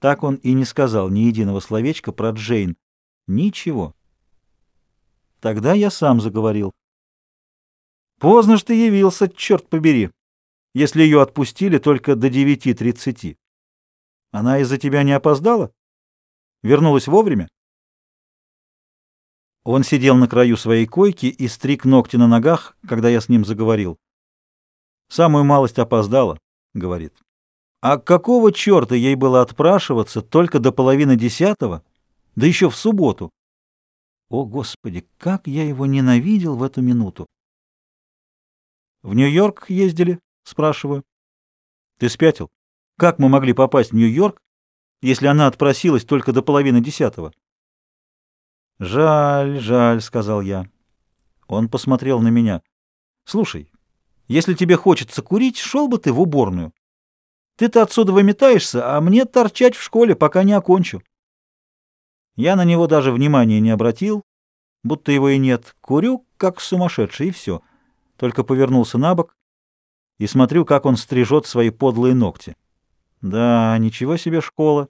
Так он и не сказал ни единого словечка про Джейн. Ничего. Тогда я сам заговорил. Поздно ж ты явился, черт побери, если ее отпустили только до девяти тридцати. Она из-за тебя не опоздала? Вернулась вовремя? Он сидел на краю своей койки и стриг ногти на ногах, когда я с ним заговорил. «Самую малость опоздала», — говорит. «А какого черта ей было отпрашиваться только до половины десятого, да еще в субботу?» О, Господи, как я его ненавидел в эту минуту! «В Нью-Йорк ездили?» — спрашиваю. «Ты спятил? Как мы могли попасть в Нью-Йорк, если она отпросилась только до половины десятого?» «Жаль, жаль», — сказал я. Он посмотрел на меня. «Слушай, если тебе хочется курить, шел бы ты в уборную. Ты-то отсюда выметаешься, а мне торчать в школе, пока не окончу». Я на него даже внимания не обратил, будто его и нет. Курю, как сумасшедший, и все. Только повернулся на бок и смотрю, как он стрижет свои подлые ногти. Да, ничего себе школа.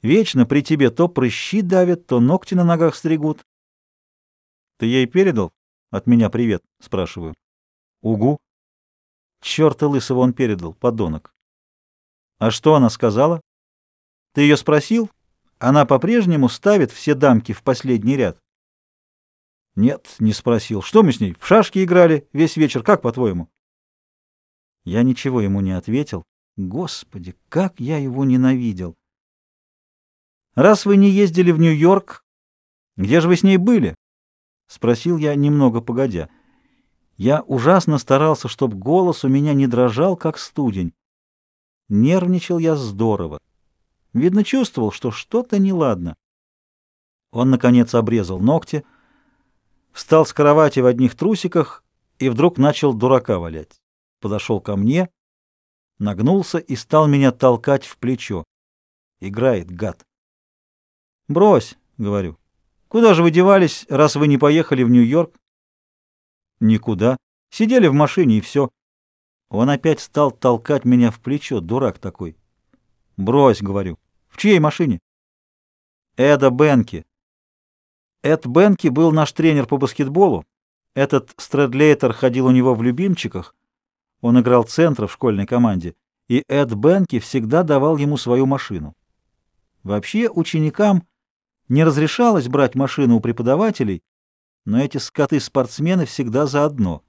Вечно при тебе то прыщи давят, то ногти на ногах стригут. — Ты ей передал? От меня привет, — спрашиваю. — Угу. Черта лысого он передал, подонок. — А что она сказала? — Ты ее спросил? Она по-прежнему ставит все дамки в последний ряд. — Нет, не спросил. Что мы с ней, в шашки играли весь вечер, как по-твоему? Я ничего ему не ответил. Господи, как я его ненавидел! Раз вы не ездили в Нью-Йорк, где же вы с ней были? Спросил я немного погодя. Я ужасно старался, чтобы голос у меня не дрожал, как студень. Нервничал я здорово. Видно, чувствовал, что что-то неладно. Он, наконец, обрезал ногти, встал с кровати в одних трусиках и вдруг начал дурака валять. Подошел ко мне, нагнулся и стал меня толкать в плечо. Играет, гад. «Брось», — говорю. «Куда же вы девались, раз вы не поехали в Нью-Йорк?» «Никуда. Сидели в машине, и все». Он опять стал толкать меня в плечо, дурак такой. «Брось», — говорю. «В чьей машине?» «Эда Бенки». Эд Бенки был наш тренер по баскетболу. Этот Стрэдлейтер ходил у него в любимчиках. Он играл центра в школьной команде. И Эд Бенки всегда давал ему свою машину. Вообще ученикам не разрешалось брать машину у преподавателей, но эти скоты-спортсмены всегда заодно.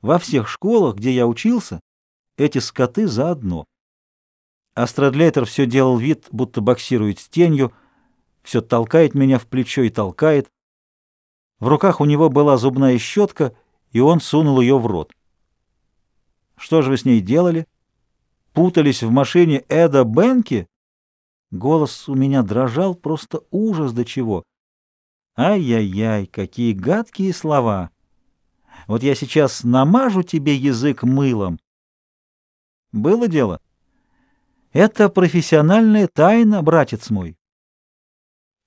Во всех школах, где я учился, эти скоты заодно. А Страдлейтер все делал вид, будто боксирует с тенью, все толкает меня в плечо и толкает. В руках у него была зубная щетка, и он сунул ее в рот. Что же вы с ней делали? Путались в машине Эда Бенки? Голос у меня дрожал, просто ужас до чего. Ай-яй-яй, какие гадкие слова! Вот я сейчас намажу тебе язык мылом. Было дело? Это профессиональная тайна, братец мой.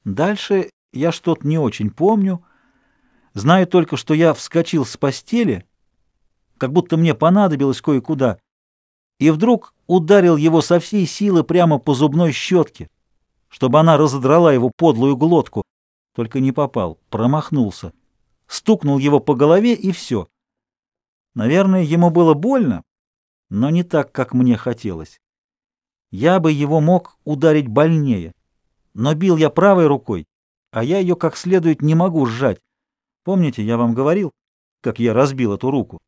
Дальше я что-то не очень помню. Знаю только, что я вскочил с постели, как будто мне понадобилось кое-куда, и вдруг ударил его со всей силы прямо по зубной щетке, чтобы она разодрала его подлую глотку. Только не попал, промахнулся. Стукнул его по голове, и все. Наверное, ему было больно, но не так, как мне хотелось. Я бы его мог ударить больнее, но бил я правой рукой, а я ее как следует не могу сжать. Помните, я вам говорил, как я разбил эту руку?